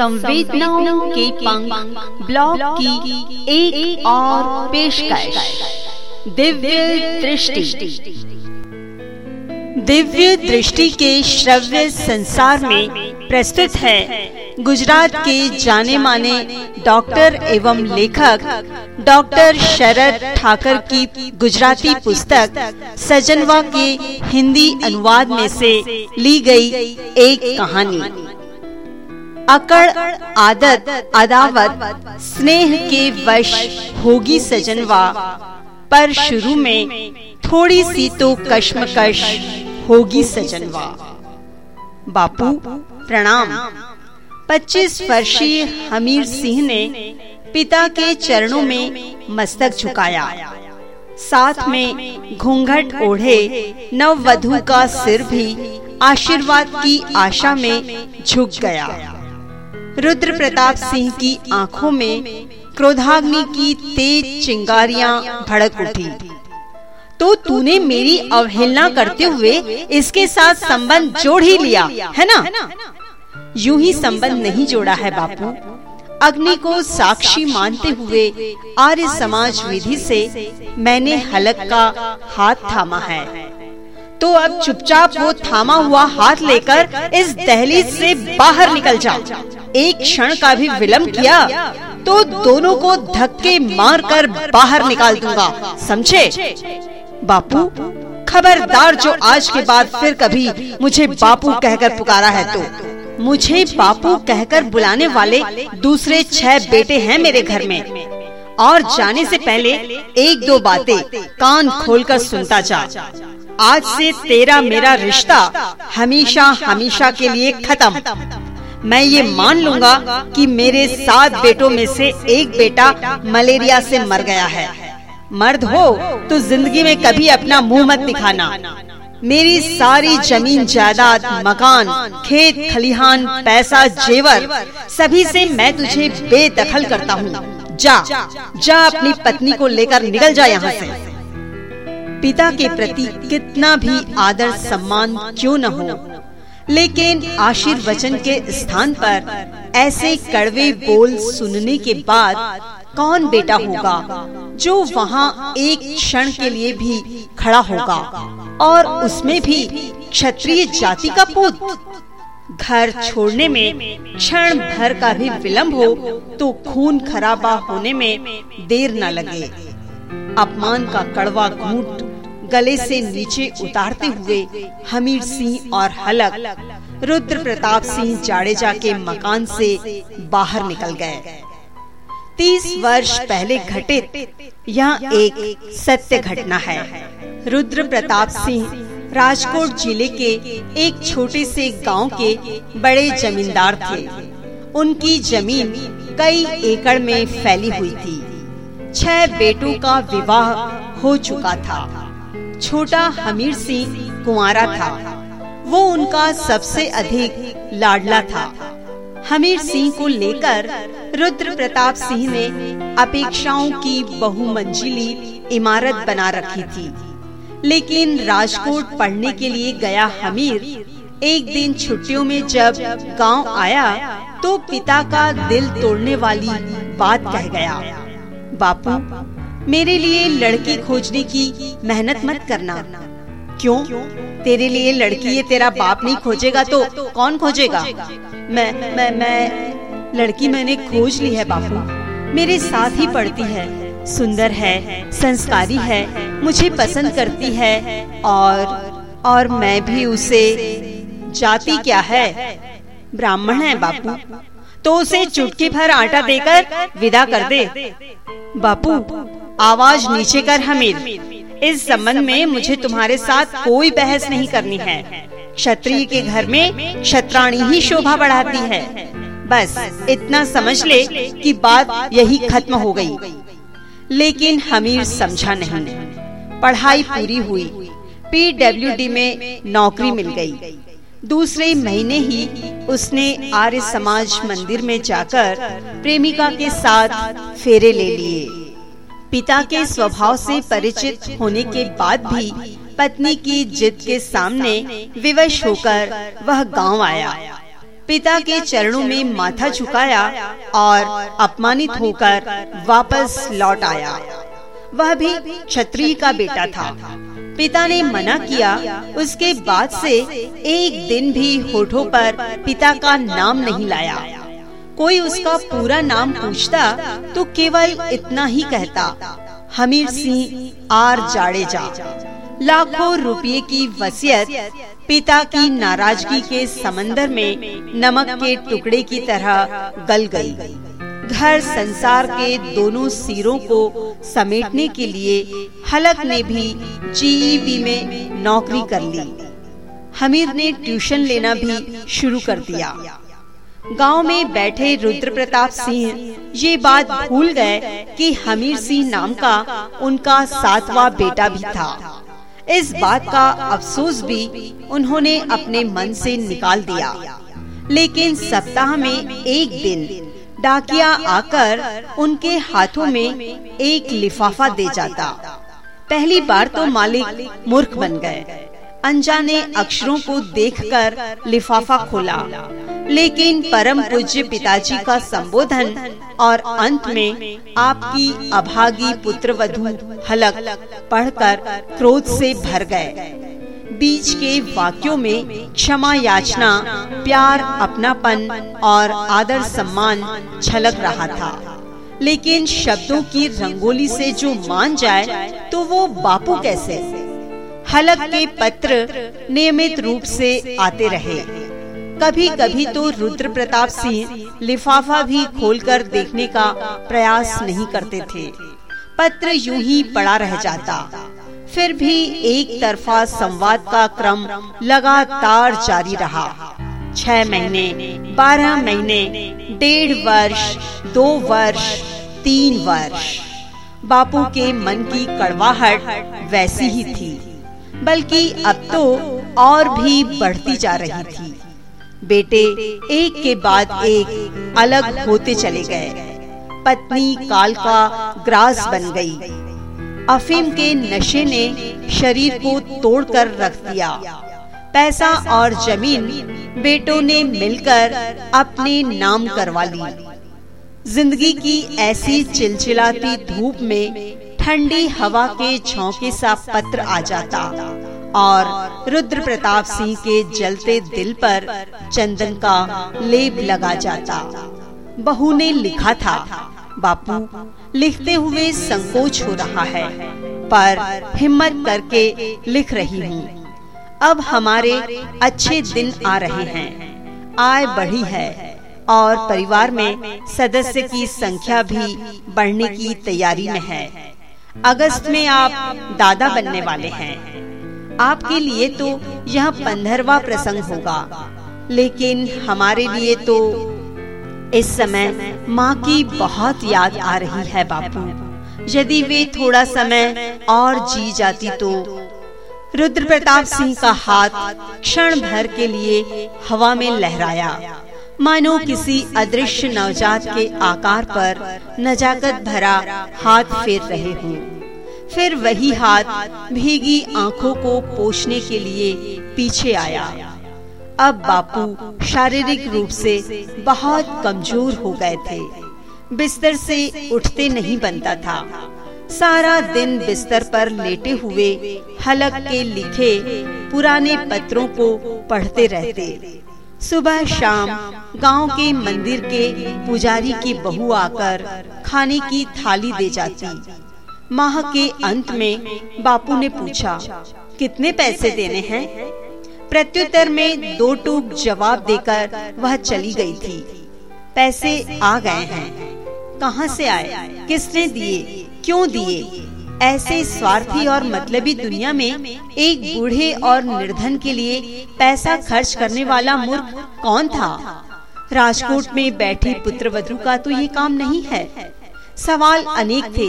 संवेदनाओं के पंख ब्लॉग की एक, और पेशकश। दिव्य दृष्टि। दिव्य दृष्टि के श्रव्य संसार में प्रस्तुत है गुजरात के जाने माने डॉक्टर एवं लेखक डॉक्टर शरद ठाकर की गुजराती पुस्तक सजनवा के हिंदी अनुवाद में से ली गई एक कहानी। अकड़ आदत अदावत, स्नेह के वश होगी सजनवा। पर शुरू में थोड़ी सी तो कश्मकश होगी सजनवा। बापू, प्रणाम। 25 वर्षीय हमीर सिंह ने पिता के चरणों में मस्तक झुकाया। साथ में घूंघट ओढ़े नव वधु का सिर भी आशीर्वाद की आशा में झुक गया। रुद्र प्रताप सिंह की आँखों में क्रोधाग्नि की तेज चिंगारियाँ भड़क उठी। तो तूने मेरी अवहेलना करते हुए इसके साथ संबंध जोड़ ही लिया, है ना? यूँ ही संबंध नहीं जोड़ा है बापू। अग्नि को साक्षी मानते हुए आर्य समाज विधि से मैंने हलक का हाथ थामा है। तो अब चुपचाप वो थामा हुआ हाथ लेकर इस दहलीज से बाहर निकल जा। एक क्षण का भी विलंब किया तो दोनों को धक्के मारकर बाहर निकाल दूँगा। समझे? बापू खबरदार जो आज के बाद फिर कभी मुझे बापू कहकर पुकारा है तो। मुझे बापू कहकर बुलाने वाले दूसरे छह बेटे हैं मेरे घर में। और जाने से पहले एक दो बातें कान खोलकर सुनता जा। आज से तेरा मेरा रिश्ता हमेशा हमेशा के लिए खत्म। मैं ये मान लूँगा कि मेरे सात बेटों में से एक बेटा मलेरिया से मर गया है। मर्द हो तो ज़िंदगी में कभी अपना मुँह मत दिखाना। मेरी सारी ज़मीन जायदाद मकान खेत खलिहान पैसा जेवर सभी से मैं तुझे बेदखल करता हूँ। जा जा अपनी पत्नी को लेकर निकल जा यहाँ से। पिता के प्रति कितना भी आदर सम्मान क्यों न हो? लेकिन आशीर्वचन के स्थान पर ऐसे कड़वे बोल सुनने के बाद कौन बेटा होगा जो वहाँ एक क्षण के लिए भी खड़ा होगा और उसमें भी क्षत्रिय जाति का पुत? घर छोड़ने में क्षण भर का भी विलंब हो तो खून खराबा होने में देर न लगे। अपमान का कड़वा घूट गले से नीचे उतारते हुए हमीर सिंह और हलक रुद्र प्रताप सिंह जाडेजा के मकान से बाहर निकल गए। तीस वर्ष पहले घटित यह एक सत्य घटना है। रुद्र प्रताप सिंह राजकोट ज़िले के एक छोटे से गाँव के बड़े जमींदार थे। उनकी ज़मीन कई एकड़ में फैली हुई थी। छह बेटों का विवाह हो चुका था। छोटा हमीर सिंह कुंवारा था। वो उनका सबसे अधिक लाडला था। हमीर सिंह को लेकर रुद्र प्रताप सिंह ने अपेक्षाओं की बहुमंजिली इमारत बना रखी थी। लेकिन राजकोट पढ़ने के लिए गया हमीर एक दिन छुट्टियों में जब गाँव आया तो पिता का दिल तोड़ने वाली बात कह गया, बापू मेरे लिए लड़की खोजने की मेहनत मत करना। क्यों? तेरे लिए लड़की ये तेरा बाप नहीं खोजेगा तो कौन खोजेगा? मैं मैं मैं, लड़की मैंने खोज ली है बापू। मेरे साथ ही पढ़ती है, सुंदर है, संस्कारी है, मुझे पसंद करती है, और और मैं भी उसे जाति क्या है? ब्राह्मण है बापू। तो उसे चुटकी भर आटा देकर विदा कर दे। बापू आवाज़ नीचे कर हमीर इस संबंध में मुझे तुम्हारे साथ कोई बहस नहीं करनी है। क्षत्रिय के घर में क्षत्राणी ही शोभा बढ़ाती है। बस इतना समझ ले कि बात यही खत्म हो गई। लेकिन हमीर समझा नहीं। पढ़ाई पूरी हुई। पीडब्ल्यूडी में नौकरी मिल गई। दूसरे महीने ही उसने आर्य समाज मंदिर में जाकर प्रेमिका के साथ फेरे ले लिए। पिता के स्वभाव से परिचित होने के बाद भी पत्नी की जिद के सामने विवश होकर वह गाँव आया। पिता के चरणों में माथा झुकाया और अपमानित होकर वापस लौट आया। वह भी क्षत्रिय का बेटा था। पिता ने मना किया। उसके बाद से एक दिन भी होठों पर पिता का नाम नहीं लाया। कोई उसका पूरा नाम पूछता तो केवल इतना ही कहता, हमीर सिंह, आर जाड़ेजा लाखों रुपये की वसीयत पिता की नाराज़गी के समंदर में नमक के टुकड़े की तरह गल गई। घर संसार के दोनों सिरों को समेटने के लिए हलक ने भी जीईबी में नौकरी कर ली। हमीर ने ट्यूशन लेना भी शुरू कर दिया। गाँव में बैठे रुद्र प्रताप सिंह, ये बात भूल गए कि हमीर सिंह नाम का उनका सातवां बेटा भी था। इस बात का अफसोस भी उन्होंने अपने मन से निकाल दिया। लेकिन सप्ताह में एक दिन डाकिया आकर उनके हाथों में एक लिफाफा दे जाता। पहली बार तो मालिक मूर्ख बन गए। अनजाने अक्षरों को देखकर लिफाफा खोला। लेकिन परम पूज्य पिताजी का संबोधन और अंत में आपकी अभागी पुत्र हलक पढ़कर क्रोध से भर गए। बीच के वाक्यों में क्षमा याचना, प्यार, अपनापन और आदर सम्मान छलक रहा था। लेकिन शब्दों की रंगोली से जो मान जाए तो वो बापू कैसे? हलक के पत्र नियमित रूप से आते रहे। कभी कभी तो रुद्र प्रताप सिंह लिफाफा भी खोलकर देखने का प्रयास नहीं करते थे। पत्र यूँ ही पड़ा रह जाता। फिर भी एक तरफा संवाद का क्रम लगातार जारी रहा। छह महीने, बारह महीने, डेढ़ वर्ष, दो वर्ष, तीन वर्ष। बापू के मन की कड़वाहट वैसी ही थी। बल्कि अब तो और भी बढ़ती जा रही थी। बेटे, एक के बाद एक अलग होते चले गए। पत्नी काल का ग्रास बन गई। अफीम के नशे ने शरीर को तोड़कर रख दिया। पैसा और ज़मीन बेटों ने मिलकर अपने नाम करवा ली। ज़िंदगी की ऐसी चिलचिलाती धूप में ठंडी हवा के झोंके सा पत्र आ जाता और रुद्र प्रताप सिंह के जलते दिल पर चंदन का लेप लगा जाता। बहू ने लिखा था, बापू, लिखते हुए संकोच हो रहा है, पर हिम्मत करके लिख रही हूँ। अब हमारे अच्छे दिन आ रहे हैं, आय बढ़ी है और परिवार में सदस्य की संख्या भी बढ़ने की तैयारी में है। अगस्त में आप दादा बनने वाले हैं। आपके लिए तो यह पंद्रहवा प्रसंग होगा। लेकिन हमारे लिए तो इस समय माँ की बहुत याद आ रही है बापू। यदि वे थोड़ा समय और जी जाती तो रुद्र प्रताप सिंह का हाथ क्षण भर के लिए हवा में लहराया। मानो किसी अदृश्य नवजात के आकार पर नजाकत भरा हाथ फेर रहे हों। फिर वही हाथ भीगी आँखों को पोषने के लिए पीछे आया। अब बापू शारीरिक रूप से बहुत कमज़ोर हो गए थे। बिस्तर से उठते नहीं बनता था। सारा दिन बिस्तर पर लेटे हुए हलक के लिखे पुराने पत्रों को पढ़ते रहते। सुबह, शाम, गाँव के मंदिर के पुजारी की बहू आकर खाने की थाली दे जाती। माह के अंत में बापू ने पूछा, कितने पैसे देने हैं? प्रत्युत्तर में दो टूक जवाब देकर वह चली गई थी। पैसे आ गए हैं। कहाँ से आए? किसने दिए? क्यों दिए? ऐसे स्वार्थी और मतलबी दुनिया में एक बूढ़े और निर्धन के लिए पैसा खर्च करने वाला मूर्ख कौन था? राजकोट में बैठे पुत्र का तो ये काम नहीं है। सवाल अनेक थे,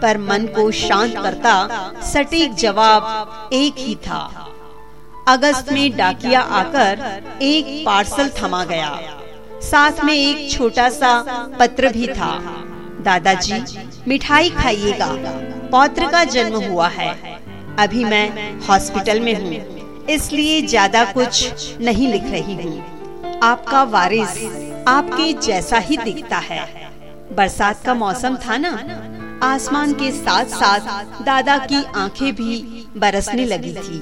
पर मन को शांत करता सटीक जवाब एक ही था। अगस्त में डाकिया आकर एक पार्सल थमा गया। साथ में एक छोटा सा पत्र भी था। दादाजी, मिठाई खाइएगा। पौत्र का जन्म हुआ है। अभी मैं हॉस्पिटल में हूँ, इसलिए ज़्यादा कुछ नहीं लिख रही हूँ। आपका वारिस आपके जैसा ही दिखता है। बरसात का मौसम था ना? आसमान के साथ साथ दादा की आँखें भी बरसने लगी थी।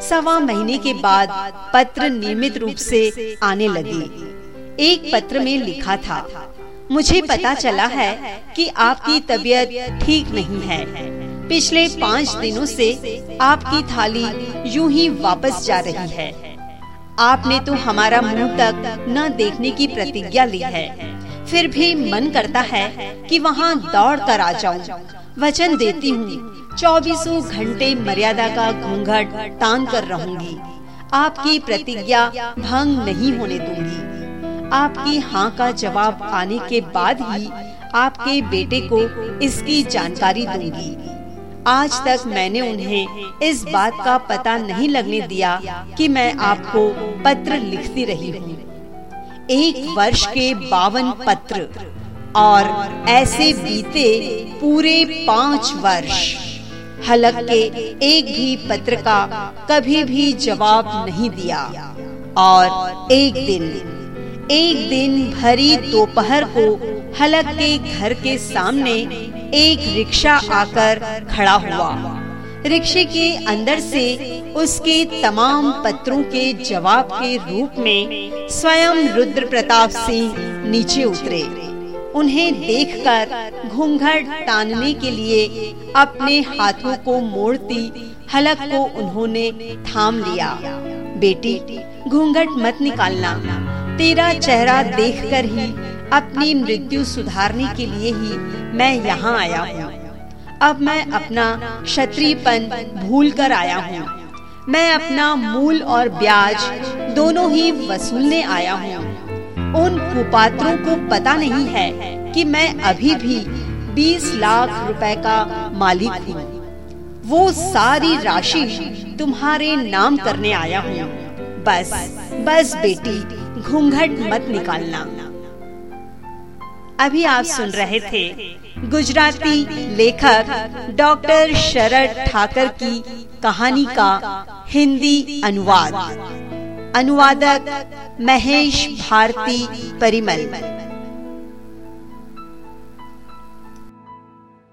सवा महीने के बाद पत्र नियमित रूप से आने लगे। एक पत्र में लिखा था मुझे पता चला है कि आपकी तबीयत ठीक नहीं है। पिछले पाँच दिनों से आपकी थाली यूँ ही वापस जा रही है। आपने तो हमारा मुँह तक न देखने की प्रतिज्ञा ली है। फिर भी मन करता है कि वहाँ दौड़ कर आ जाऊँ। वचन देती हूँ चौबीसों घंटे मर्यादा का घूंघट तान कर रहूँगी। आपकी प्रतिज्ञा भंग नहीं होने दूँगी। आपकी हाँ का जवाब आने के बाद ही आपके बेटे को इसकी जानकारी दूँगी। आज तक मैंने उन्हें इस बात का पता नहीं लगने दिया कि मैं आपको पत्र लिखती रही हूँ। एक वर्ष के बावन पत्र और ऐसे बीते पूरे पाँच वर्ष। हलक के एक भी पत्र का कभी भी जवाब नहीं दिया। और एक दिन एक दिन भरी दोपहर को हलक के घर के सामने एक रिक्शा आकर खड़ा हुआ। रिक्शे के अंदर से उसके तमाम पत्रों के जवाब के रूप में स्वयं रुद्र प्रताप सिंह नीचे उतरे। उन्हें देखकर घूंघट तानने के लिए अपने हाथों को मोड़ती हलक को उन्होंने थाम लिया। बेटी, घूंघट मत निकालना। तेरा चेहरा देखकर ही, अपनी मृत्यु सुधारने के लिए ही मैं यहाँ आया हूँ। अब मैं अपना क्षत्रियपन भूल कर आया हूँ। मैं अपना मूल और ब्याज दोनों ही वसूलने आया हूँ। उन कुपात्रों को पता नहीं है कि मैं अभी भी 20 लाख रुपए का मालिक हूँ। वो सारी राशि तुम्हारे नाम करने आया हूँ। बस बस बेटी, घूंघट मत निकालना। अभी आप सुन रहे थे गुजराती लेखक डॉक्टर शरद ठाकर की कहानी का हिंदी अनुवाद। अनुवादक महेश भारती परिमल।